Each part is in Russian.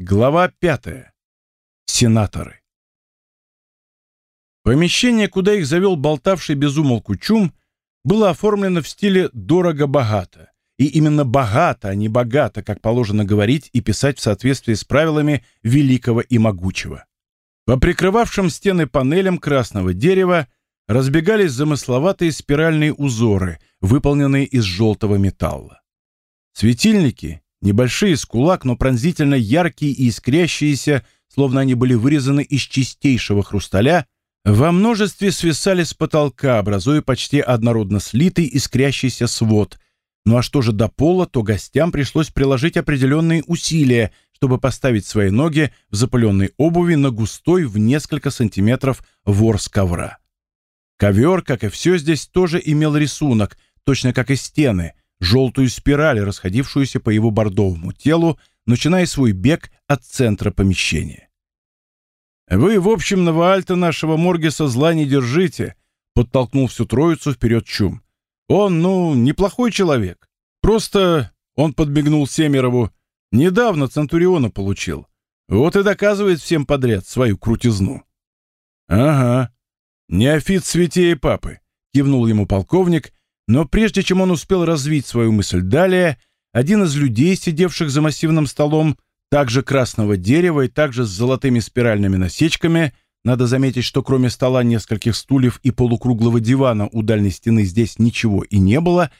Глава пятая. Сенаторы. Помещение, куда их завел болтавший безумолку чум, было оформлено в стиле «дорого-богато». И именно богато, а не богато, как положено говорить и писать в соответствии с правилами великого и могучего. По прикрывавшим стены панелям красного дерева разбегались замысловатые спиральные узоры, выполненные из желтого металла. Светильники, небольшие с кулак, но пронзительно яркие и искрящиеся, словно они были вырезаны из чистейшего хрусталя, во множестве свисали с потолка, образуя почти однородно слитый искрящийся свод. Ну а что же до пола, то гостям пришлось приложить определенные усилия, чтобы поставить свои ноги в запыленной обуви на густой в несколько сантиметров ворс ковра. Ковер, как и все здесь, тоже имел рисунок, точно как и стены, желтую спираль, расходившуюся по его бордовому телу, начиная свой бег от центра помещения. «Вы, в общем, на Ваальта нашего Моргеса зла не держите», подтолкнул всю троицу вперед Чум. «Он, ну, неплохой человек. Просто...» — он подмигнул Семерову. «Недавно Центуриона получил. Вот и доказывает всем подряд свою крутизну». «Ага. Неофит святее папы», — кивнул ему полковник но прежде чем он успел развить свою мысль далее, один из людей, сидевших за массивным столом, также красного дерева и также с золотыми спиральными насечками, надо заметить, что кроме стола, нескольких стульев и полукруглого дивана у дальней стены здесь ничего и не было,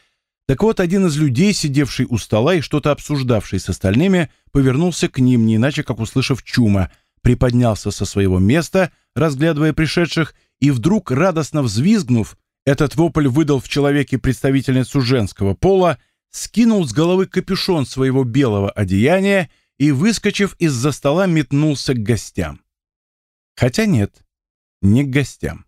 так вот, один из людей, сидевший у стола и что-то обсуждавший с остальными, повернулся к ним, не иначе как услышав чума, приподнялся со своего места, разглядывая пришедших, и вдруг, радостно взвизгнув, этот вопль выдал в человеке представительницу женского пола, скинул с головы капюшон своего белого одеяния и, выскочив из-за стола, метнулся к гостям. Хотя нет, не к гостям.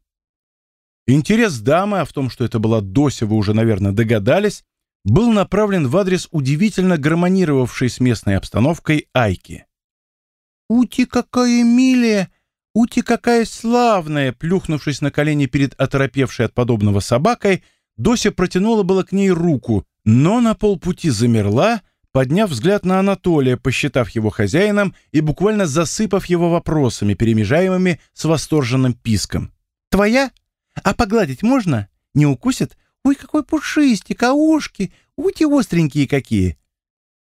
Интерес дамы, а в том, что это была Дося, вы уже, наверное, догадались, был направлен в адрес удивительно гармонировавшей с местной обстановкой Айки. «Ути, какая милая!» Ути какая славная!» Плюхнувшись на колени перед оторопевшей от подобного собакой, Дося протянула было к ней руку, но на полпути замерла, подняв взгляд на Анатолия, посчитав его хозяином и буквально засыпав его вопросами, перемежаемыми с восторженным писком. «Твоя? А погладить можно? Не укусит? Ой, какой пушистик, а ушки! Ути остренькие какие!»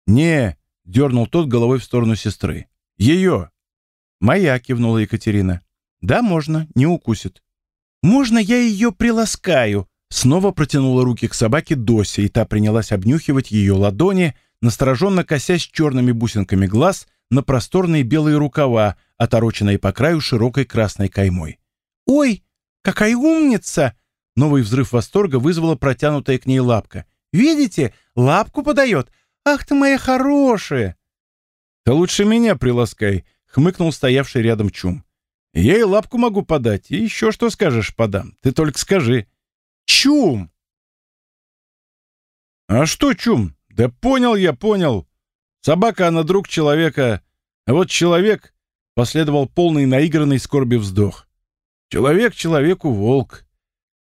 «Не!» — дернул тот головой в сторону сестры. «Ее!» «Моя», — кивнула Екатерина. «Да, можно, не укусит». «Можно я ее приласкаю?» Снова протянула руки к собаке Дося, и та принялась обнюхивать ее ладони, настороженно косясь черными бусинками глаз на просторные белые рукава, отороченные по краю широкой красной каймой. «Ой, какая умница!» Новый взрыв восторга вызвала протянутая к ней лапка. «Видите, лапку подает! Ах ты моя хорошая!» «Да лучше меня приласкай!» Хмыкнул стоявший рядом Чум. «Я и лапку могу подать, и еще что скажешь подам. Ты только скажи». «Чум!» «А что, Чум? Да понял я, понял. Собака, она друг человека. А вот человек...» Последовал полный наигранный скорби вздох. «Человек человеку волк.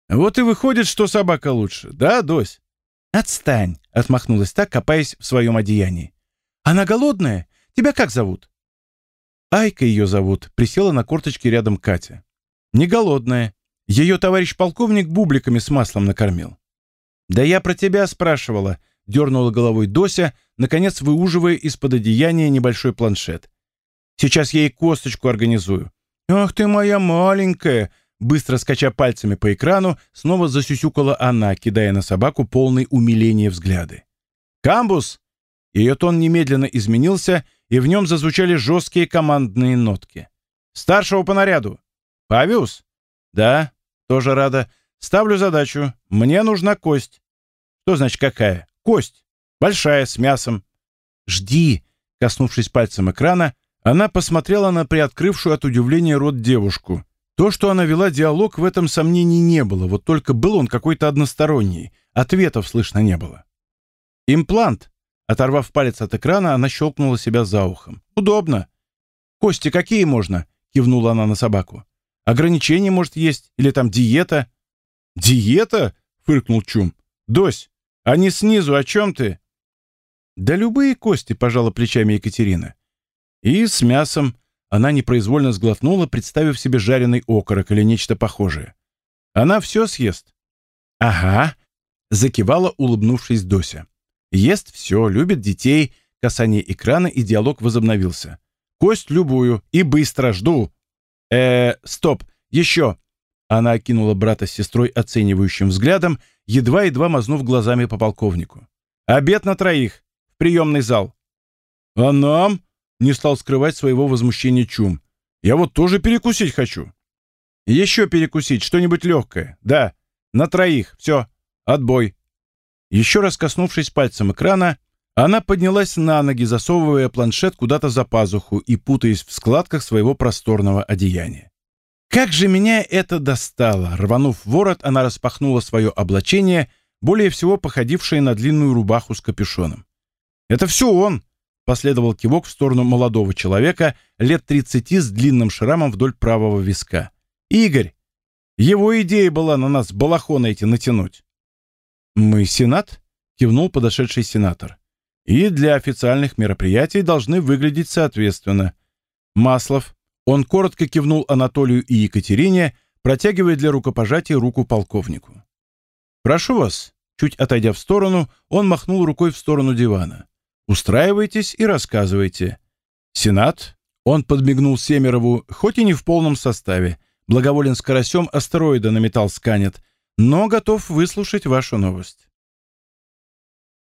Вот и выходит, что собака лучше. Да, Дось?» «Отстань!» — отмахнулась так, копаясь в своем одеянии. «Она голодная? Тебя как зовут?» Айка ее зовут, присела на корточки рядом Катя. Не голодная. Ее товарищ полковник бубликами с маслом накормил. «Да я про тебя спрашивала», — дернула головой Дося, наконец выуживая из-под одеяния небольшой планшет. «Сейчас я ей косточку организую». «Ах ты моя маленькая!» Быстро скача пальцами по экрану, снова засюсюкала она, кидая на собаку полный умиления взгляды. «Камбус!» Ее тон немедленно изменился, и в нем зазвучали жесткие командные нотки. «Старшего по наряду!» «Павиус?» «Да, тоже рада. Ставлю задачу. Мне нужна кость». «Что значит какая?» «Кость. Большая, с мясом». «Жди!» Коснувшись пальцем экрана, она посмотрела на приоткрывшую от удивления рот девушку. То, что она вела диалог, в этом сомнений не было, вот только был он какой-то односторонний, ответов слышно не было. «Имплант», Оторвав палец от экрана, она щелкнула себя за ухом. «Удобно». «Кости какие можно?» — кивнула она на собаку. «Ограничения, может, есть? Или там диета?» «Диета?» — фыркнул Чум. «Дось, они снизу, о чем ты?» «Да любые кости», — пожала плечами Екатерина. И с мясом она непроизвольно сглотнула, представив себе жареный окорок или нечто похожее. Она все съест. Ага, закивала, улыбнувшись Дося. Ест все, любит детей, касание экрана и диалог возобновился. Кость любую и быстро жду. Э, стоп, еще. Она окинула брата с сестрой оценивающим взглядом, едва-едва мазнув глазами по полковнику. «Обед на троих. В приемный зал». «А нам?» — не стал скрывать своего возмущения Чум. «Я вот тоже перекусить хочу». «Еще перекусить, что-нибудь легкое. Да, на троих. Все. Отбой». Еще раз коснувшись пальцем экрана, она поднялась на ноги, засовывая планшет куда-то за пазуху и путаясь в складках своего просторного одеяния. Как же меня это достало! Рванув ворот, она распахнула свое облачение, более всего походившее на длинную рубаху с капюшоном. «Это все он!» — последовал кивок в сторону молодого человека, лет 30 с длинным шрамом вдоль правого виска. «Игорь! Его идея была на нас балахоны эти натянуть». «Мы сенат?» — кивнул подошедший сенатор. «И для официальных мероприятий должны выглядеть соответственно. Маслов, он коротко кивнул Анатолию и Екатерине, протягивая для рукопожатия руку полковнику. «Прошу вас». Чуть отойдя в сторону, он махнул рукой в сторону дивана. «Устраивайтесь и рассказывайте». «Сенат?» Он подмигнул Семерову, хоть и не в полном составе. Благоволен с карасем астероида на металл сканет, но готов выслушать вашу новость.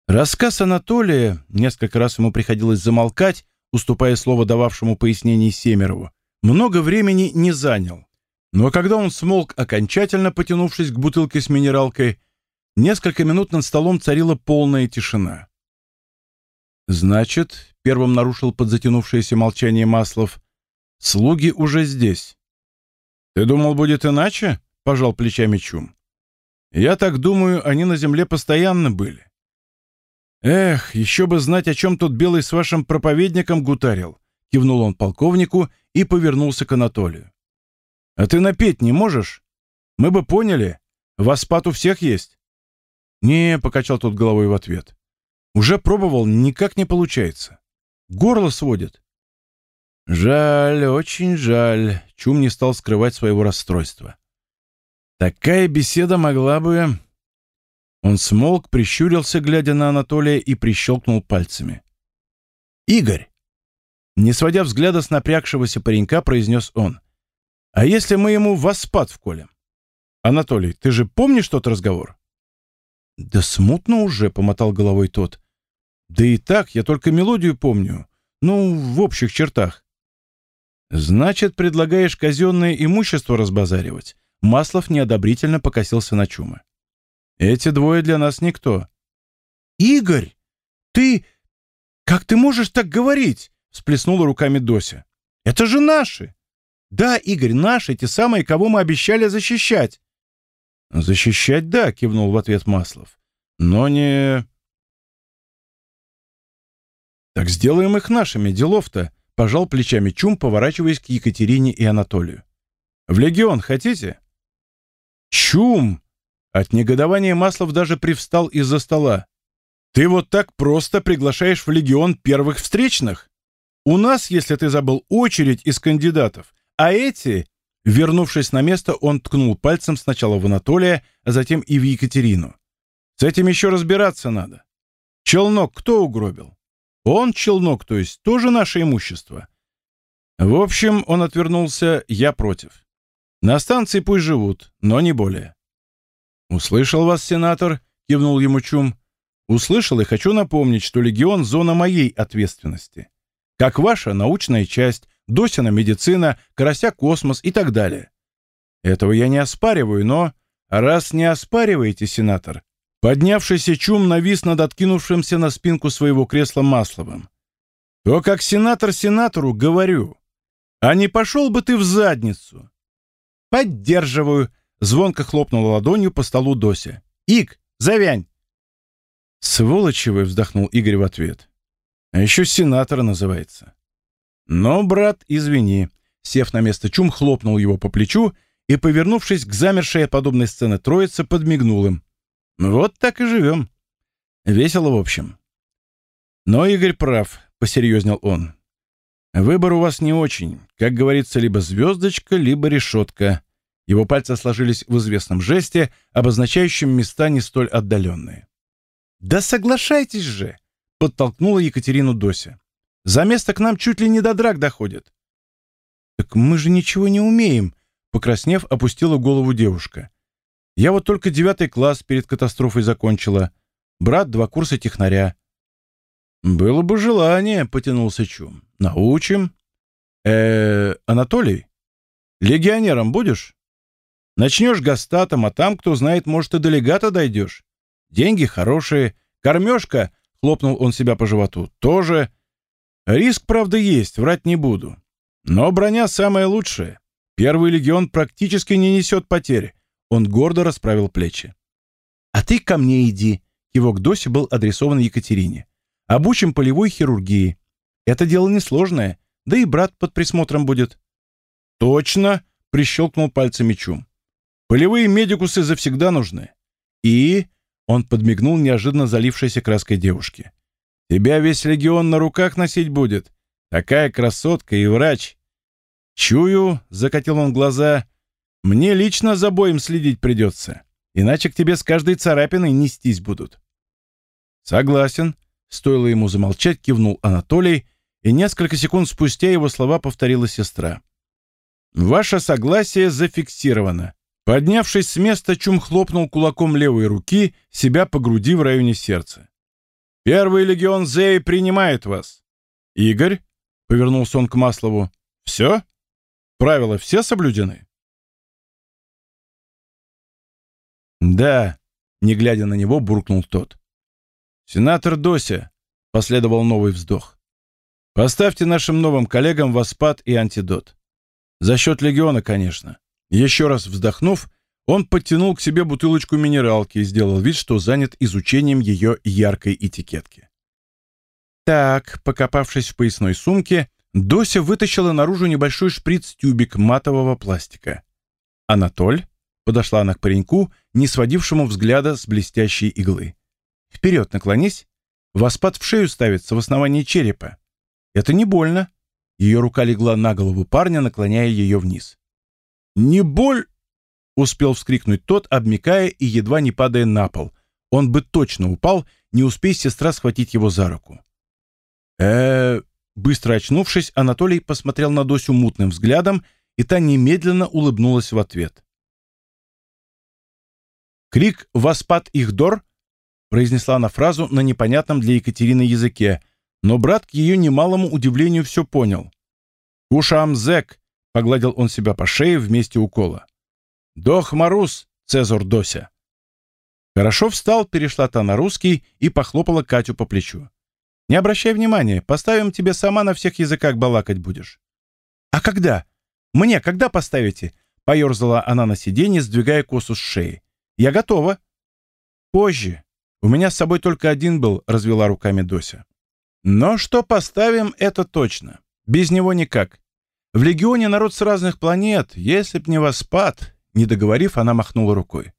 Рассказ Анатолия, несколько раз ему приходилось замолкать, уступая слово дававшему пояснений Семерову, много времени не занял. Но когда он смолк, окончательно потянувшись к бутылке с минералкой, несколько минут над столом царила полная тишина. «Значит», — первым нарушил подзатянувшееся молчание Маслов, — «слуги уже здесь». «Ты думал, будет иначе?» — пожал плечами Чум. «Я так думаю, они на земле постоянно были». «Эх, еще бы знать, о чем тут Белый с вашим проповедником гутарил», — кивнул он полковнику и повернулся к Анатолию. «А ты напеть не можешь? Мы бы поняли. Воспат у всех есть». «Не», — покачал тот головой в ответ. «Уже пробовал, никак не получается. Горло сводит». «Жаль, очень жаль», — Чум не стал скрывать своего расстройства. «Такая беседа могла бы...» Он смолк, прищурился, глядя на Анатолия, и прищелкнул пальцами. «Игорь, не сводя взгляда с напрягшегося паренька, произнес он. «А если мы ему воспад вколем?» «Анатолий, ты же помнишь тот разговор?» «Да смутно уже», — помотал головой тот. «Да и так, я только мелодию помню. Ну, в общих чертах». «Значит, предлагаешь казенное имущество разбазаривать?» Маслов неодобрительно покосился на Чума. «Эти двое для нас никто». «Игорь, ты... Как ты можешь так говорить?» всплеснула руками Дося. «Это же наши!» «Да, Игорь, наши, те самые, кого мы обещали защищать!» «Защищать, да», — кивнул в ответ Маслов. «Но не...» «Так сделаем их нашими, делов-то», — пожал плечами Чум, поворачиваясь к Екатерине и Анатолию. «В легион хотите?» «Чум!» От негодования Маслов даже привстал из-за стола. «Ты вот так просто приглашаешь в легион первых встречных?» У нас, если ты забыл, очередь из кандидатов, а эти...» Вернувшись на место, он ткнул пальцем сначала в Анатолия, а затем и в Екатерину. «С этим еще разбираться надо. Челнок кто угробил? Он челнок, то есть тоже наше имущество. В общем, он отвернулся, я против. На станции пусть живут, но не более». «Услышал вас, сенатор?» — кивнул ему Чум. «Услышал и хочу напомнить, что легион — зона моей ответственности как ваша научная часть, Досина медицина, Карася космос и так далее. Этого я не оспариваю, но... Раз не оспариваете, сенатор, поднявшийся чум навис над откинувшимся на спинку своего кресла Масловым, то как сенатор сенатору говорю, а не пошел бы ты в задницу. Поддерживаю, звонко хлопнула ладонью по столу Дося. Ик, завянь. Сволочи вы, вздохнул Игорь в ответ. А еще сенатор называется. Но, брат, извини. Сев на место чум, хлопнул его по плечу и, повернувшись к замершей подобной сцены троице, подмигнул им. Вот так и живем. Весело, в общем. Но Игорь прав, посерьезнел он. Выбор у вас не очень. Как говорится, либо звездочка, либо решетка. Его пальцы сложились в известном жесте, обозначающем места не столь отдаленные. «Да соглашайтесь же!» — подтолкнула Екатерину Дося. «За место к нам чуть ли не до драк доходит». «Так мы же ничего не умеем», — покраснев, опустила голову девушка. «Я вот только девятый класс перед катастрофой закончила. Брат два курса технаря». «Было бы желание», — потянулся Чум. «Научим». э Анатолий, легионером будешь?» Начнешь гастатом, а там, кто знает, может, и до легата дойдешь. Деньги хорошие, кормежка, хлопнул он себя по животу, тоже. Риск, правда, есть, врать не буду. Но броня самая лучшая. Первый легион практически не несет потерь. Он гордо расправил плечи. «А ты ко мне иди», — кивок Доси был адресован Екатерине. «Обучим полевой хирургии. Это дело несложное, да и брат под присмотром будет». «Точно», — прищелкнул пальцами Чум. Полевые медикусы завсегда нужны. И...» — он подмигнул неожиданно залившейся краской девушке. «Тебя весь легион на руках носить будет. Такая красотка и врач. Чую, — закатил он глаза, — мне лично за боем следить придется. Иначе к тебе с каждой царапиной нестись будут». «Согласен», — стоило ему замолчать, кивнул Анатолий, и несколько секунд спустя его слова повторила сестра. «Ваше согласие зафиксировано. Поднявшись с места, Чум хлопнул кулаком левой руки себя по груди в районе сердца. «Первый легион Зеи принимает вас!» «Игорь?» — повернулся он к Маслову. «Все? Правила все соблюдены?» «Да», — не глядя на него, буркнул тот. «Сенатор Дося», — последовал новый вздох. «Поставьте нашим новым коллегам воспад и антидот. За счет легиона, конечно. Еще раз вздохнув, он подтянул к себе бутылочку минералки и сделал вид, что занят изучением ее яркой этикетки. Так, покопавшись в поясной сумке, Дося вытащила наружу небольшой шприц-тюбик матового пластика. «Анатоль?» — подошла она к пареньку, не сводившему взгляда с блестящей иглы. «Вперед наклонись. Воспад в шею ставится в основании черепа. Это не больно». Ее рука легла на голову парня, наклоняя ее вниз. «Не боль!» — успел вскрикнуть тот, обмикая и едва не падая на пол. Он бы точно упал, не успей сестра схватить его за руку. э Быстро очнувшись, Анатолий посмотрел на Досю мутным взглядом, и та немедленно улыбнулась в ответ. Крик «Воспад их дор!» Произнесла она фразу на непонятном для Екатерины языке, но брат к ее немалому удивлению все понял. «Кушам зэк!» Погладил он себя по шее вместе укола. «Дох Марус, Цезар Дося!» Хорошо встал, перешла та на русский и похлопала Катю по плечу. «Не обращай внимания, поставим тебе сама на всех языках балакать будешь». «А когда? Мне когда поставите?» Поерзала она на сиденье, сдвигая косу с шеи. «Я готова». «Позже. У меня с собой только один был», — развела руками Дося. «Но что поставим, это точно. Без него никак. В легионе народ с разных планет, если б не воспад, не договорив, она махнула рукой.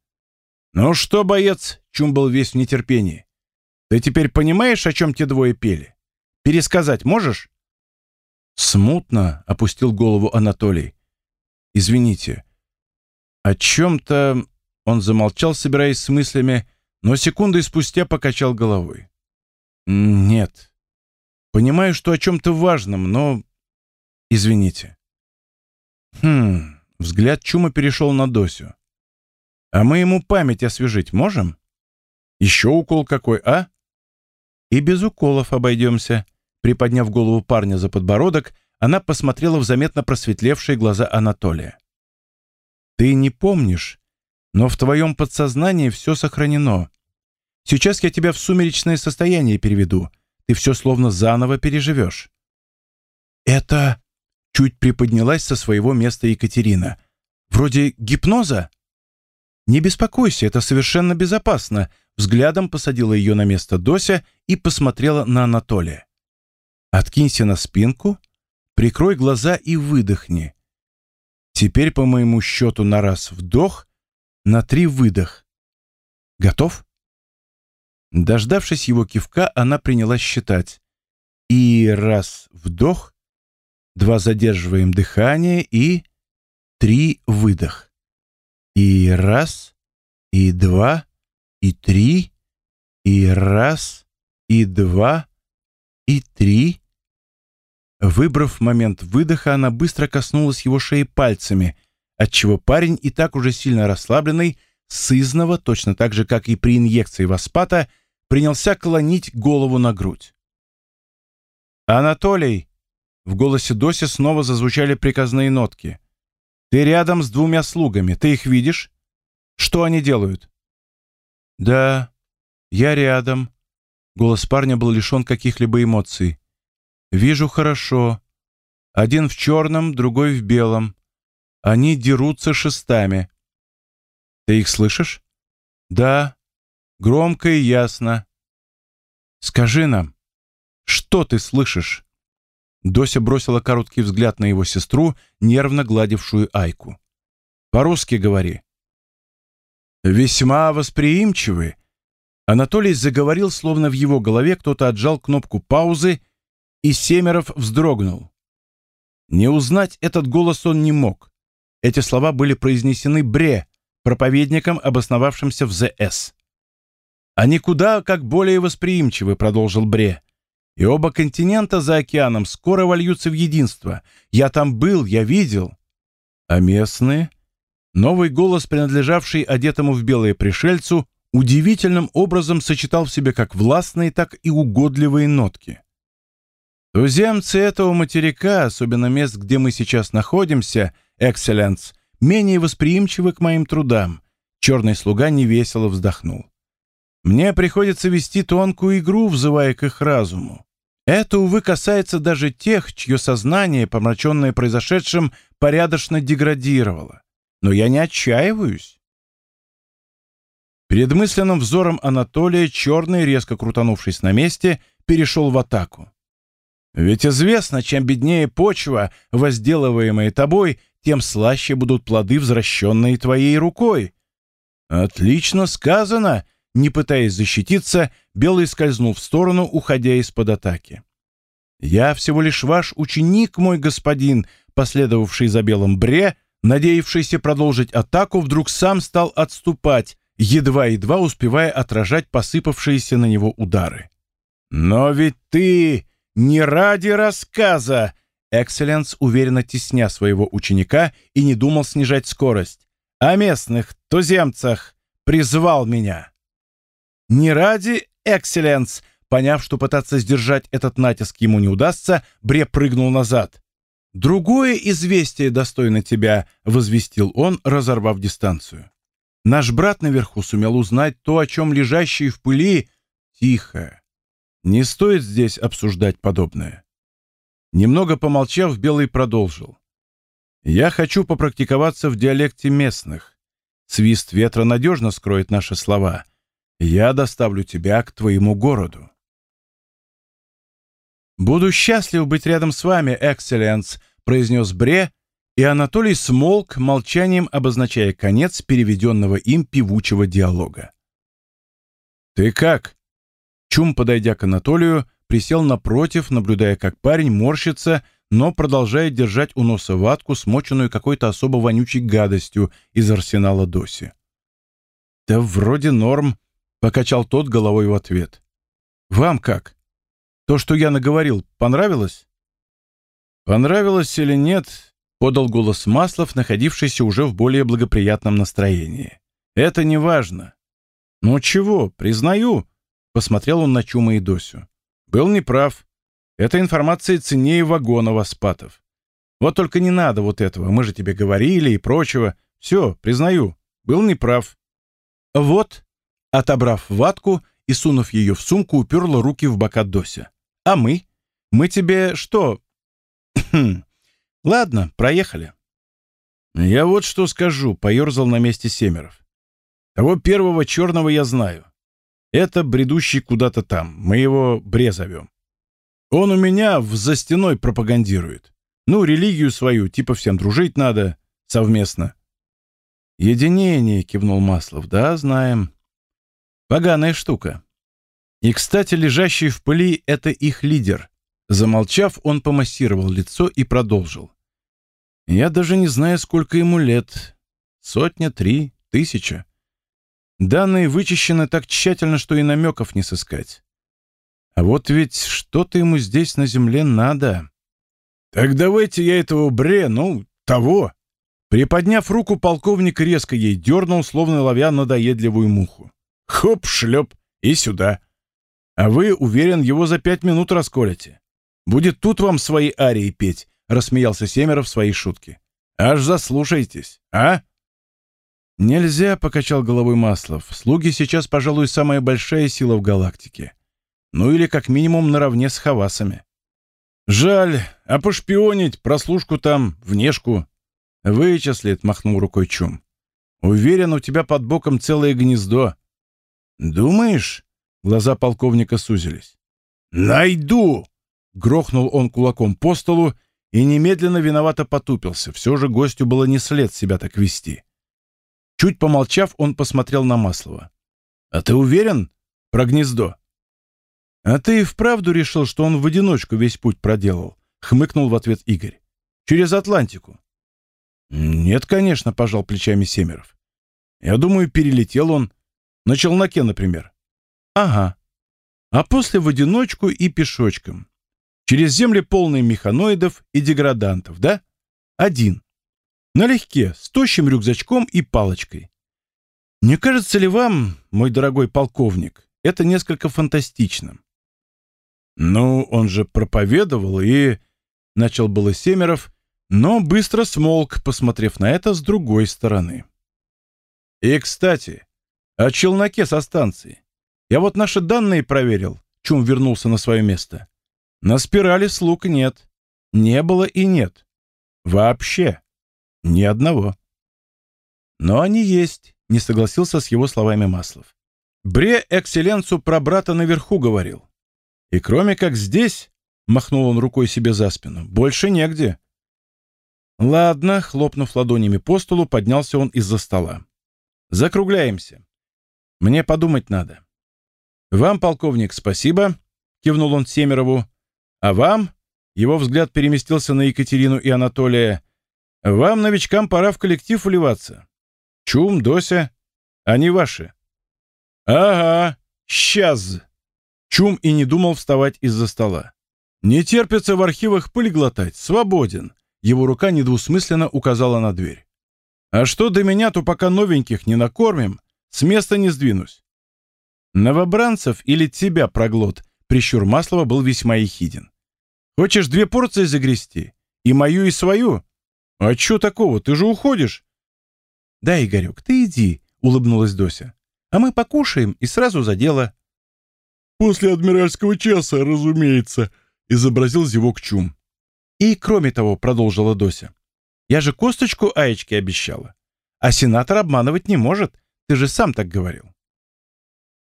Ну что, боец, Чум был весь в нетерпении. Ты теперь понимаешь, о чем те двое пели? Пересказать можешь? Смутно опустил голову Анатолий. Извините. О чем-то он замолчал, собираясь с мыслями, но секунды спустя покачал головой. Нет. Понимаю, что о чем-то важном, но Извините. Хм, взгляд Чума перешел на Досю. А мы ему память освежить можем? Еще укол какой, а? И без уколов обойдемся. Приподняв голову парня за подбородок, она посмотрела в заметно просветлевшие глаза Анатолия. Ты не помнишь, но в твоем подсознании все сохранено. Сейчас я тебя в сумеречное состояние переведу. Ты все словно заново переживешь. Это... Чуть приподнялась со своего места Екатерина. «Вроде гипноза?» «Не беспокойся, это совершенно безопасно», взглядом посадила ее на место Дося и посмотрела на Анатолия. «Откинься на спинку, прикрой глаза и выдохни. Теперь по моему счету на раз вдох, на три выдох. Готов?» Дождавшись его кивка, она принялась считать. И раз вдох, два задерживаем дыхание и три выдох. И раз, и два, и три, и раз, и два, и три. Выбрав момент выдоха, она быстро коснулась его шеи пальцами, отчего парень, и так уже сильно расслабленный, сызново, точно так же, как и при инъекции васпата, принялся клонить голову на грудь. «Анатолий!» В голосе Доси снова зазвучали приказные нотки. «Ты рядом с двумя слугами. Ты их видишь? Что они делают?» «Да, я рядом». Голос парня был лишен каких-либо эмоций. «Вижу хорошо. Один в черном, другой в белом. Они дерутся шестами. Ты их слышишь?» «Да, громко и ясно. Скажи нам, что ты слышишь?» Дося бросила короткий взгляд на его сестру, нервно гладившую Айку. «По-русски говори». «Весьма восприимчивы». Анатолий заговорил, словно в его голове кто-то отжал кнопку паузы, и Семеров вздрогнул. Не узнать этот голос он не мог. Эти слова были произнесены Бре, проповедником, обосновавшимся в ЗС. «Они куда как более восприимчивы», — продолжил Бре и оба континента за океаном скоро вольются в единство. Я там был, я видел. А местные? Новый голос, принадлежавший одетому в белое пришельцу, удивительным образом сочетал в себе как властные, так и угодливые нотки. Туземцы этого материка, особенно мест, где мы сейчас находимся, экселленс, менее восприимчивы к моим трудам. Черный слуга невесело вздохнул. Мне приходится вести тонкую игру, взывая к их разуму. Это, увы, касается даже тех, чье сознание, помраченное произошедшим, порядочно деградировало. Но я не отчаиваюсь. Перед мысленным взором Анатолия Черный, резко крутанувшись на месте, перешел в атаку. Ведь известно, чем беднее почва, возделываемая тобой, тем слаще будут плоды, возвращенные твоей рукой. Отлично сказано, не пытаясь защититься, Белый скользнул в сторону, уходя из-под атаки. «Я всего лишь ваш ученик, мой господин», последовавший за Белым Бре, надеявшийся продолжить атаку, вдруг сам стал отступать, едва-едва успевая отражать посыпавшиеся на него удары. «Но ведь ты не ради рассказа!» Экселленс уверенно тесня своего ученика и не думал снижать скорость. «О местных туземцах призвал меня!» Не ради «Экселленс!» Поняв, что пытаться сдержать этот натиск ему не удастся, Бре прыгнул назад. «Другое известие достойно тебя», — возвестил он, разорвав дистанцию. «Наш брат наверху сумел узнать то, о чем лежащий в пыли...» «Тихо. Не стоит здесь обсуждать подобное». Немного помолчав, Белый продолжил. «Я хочу попрактиковаться в диалекте местных. Свист ветра надежно скроет наши слова, я доставлю тебя к твоему городу. «Буду счастлив быть рядом с вами, экселленс», — произнес Бре, и Анатолий смолк, молчанием обозначая конец переведенного им певучего диалога. «Ты как?» Чум, подойдя к Анатолию, присел напротив, наблюдая, как парень морщится, но продолжает держать у носа ватку, смоченную какой-то особо вонючей гадостью из арсенала Доси. «Да вроде норм», Покачал тот головой в ответ. «Вам как? То, что я наговорил, понравилось?» «Понравилось или нет?» — подал голос Маслов, находившийся уже в более благоприятном настроении. «Это не важно». «Ну чего, признаю», — посмотрел он на Чума и Досю. «Был неправ. Эта информация ценнее вагона Васпатов. Вот только не надо вот этого, мы же тебе говорили и прочего. Все, признаю, был неправ». «Вот», Отобрав ватку и сунув ее в сумку, уперла руки в бока Дося. «А мы? Мы тебе что?» «Ладно, проехали». «Я вот что скажу», — поерзал на месте Семеров. «Того первого черного я знаю. Это бредущий куда-то там. Мы его Бре зовем. Он у меня в за стеной пропагандирует. Ну, религию свою, типа всем дружить надо совместно». «Единение», — кивнул Маслов. «Да, знаем. Поганая штука. И, кстати, лежащий в пыли — это их лидер. Замолчав, он помассировал лицо и продолжил. «Я даже не знаю, сколько ему лет. Сотня, три, тысяча. Данные вычищены так тщательно, что и намеков не сыскать. А вот ведь что-то ему здесь на земле надо. Так давайте я этого бре, ну, того. Приподняв руку, полковник резко ей дернул, словно ловя надоедливую муху. Хоп, шлеп, и сюда. А вы, уверен, его за пять минут расколете. Будет тут вам свои арии петь, рассмеялся Семеров в своей шутке. Аж заслушайтесь, а? «Нельзя», — покачал головой Маслов. «Слуги сейчас, пожалуй, самая большая сила в галактике. Ну или как минимум наравне с хавасами». «Жаль, а пошпионить, прослушку там, внешку?» «Вычислит», — махнул рукой Чум. «Уверен, у тебя под боком целое гнездо». «Думаешь?» — глаза полковника сузились. «Найду!» — грохнул он кулаком по столу и немедленно виновато потупился. Все же гостю было не след себя так вести. Чуть помолчав, он посмотрел на Маслова. «А ты уверен про гнездо?» «А ты и вправду решил, что он в одиночку весь путь проделал?» — хмыкнул в ответ Игорь. «Через Атлантику?» «Нет, конечно», — пожал плечами Семеров. «Я думаю, перелетел он. На челноке, например». «Ага. А после в одиночку и пешочком. Через земли полные механоидов и деградантов, да? Один. Налегке, с тощим рюкзачком и палочкой. Не кажется ли вам, мой дорогой полковник, это несколько фантастичным? Ну, он же проповедовал и... Начал было Семеров, но быстро смолк, посмотрев на это с другой стороны. И, кстати, о челноке со станции. Я вот наши данные проверил. Чум вернулся на свое место. На спирали слуг нет. Не было и нет. Вообще. Ни одного. Но они есть, не согласился с его словами Маслов. Бре экселленцу про брата наверху говорил. И кроме как здесь, махнул он рукой себе за спину, больше негде. Ладно, хлопнув ладонями по столу, поднялся он из-за стола. Закругляемся. Мне подумать надо. Вам, полковник, спасибо, кивнул он Семерову. А вам, его взгляд переместился на Екатерину и Анатолия, вам, новичкам, пора в коллектив вливаться. Чум, Дося, они ваши. Ага, сейчас. Чум и не думал вставать из-за стола. Не терпится в архивах пыль глотать, свободен. Его рука недвусмысленно указала на дверь. А что до меня, то пока новеньких не накормим, с места не сдвинусь. Новобранцев или тебя, проглот, прищур Маслова был весьма ехиден. Хочешь две порции загрести? И мою, и свою? «А чё такого? Ты же уходишь!» «Да, Игорек, ты иди», — улыбнулась Дося. «А мы покушаем и сразу за дело». «После адмиральского часа, разумеется», — изобразил зевок Чум. «И кроме того», — продолжила Дося, — «я же косточку Аечке обещала. А сенатор обманывать не может, ты же сам так говорил».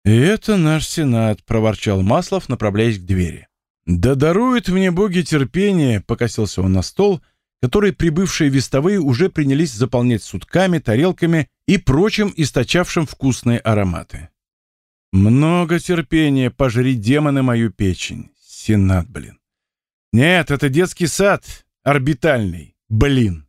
«И это наш сенат», — проворчал Маслов, направляясь к двери. «Да даруют мне боги терпение», — покосился он на стол который прибывшие вестовые уже принялись заполнять сутками, тарелками и прочим, источавшим вкусные ароматы. Много терпения, пожри демоны мою печень. Сенат, блин. Нет, это детский сад, орбитальный, блин.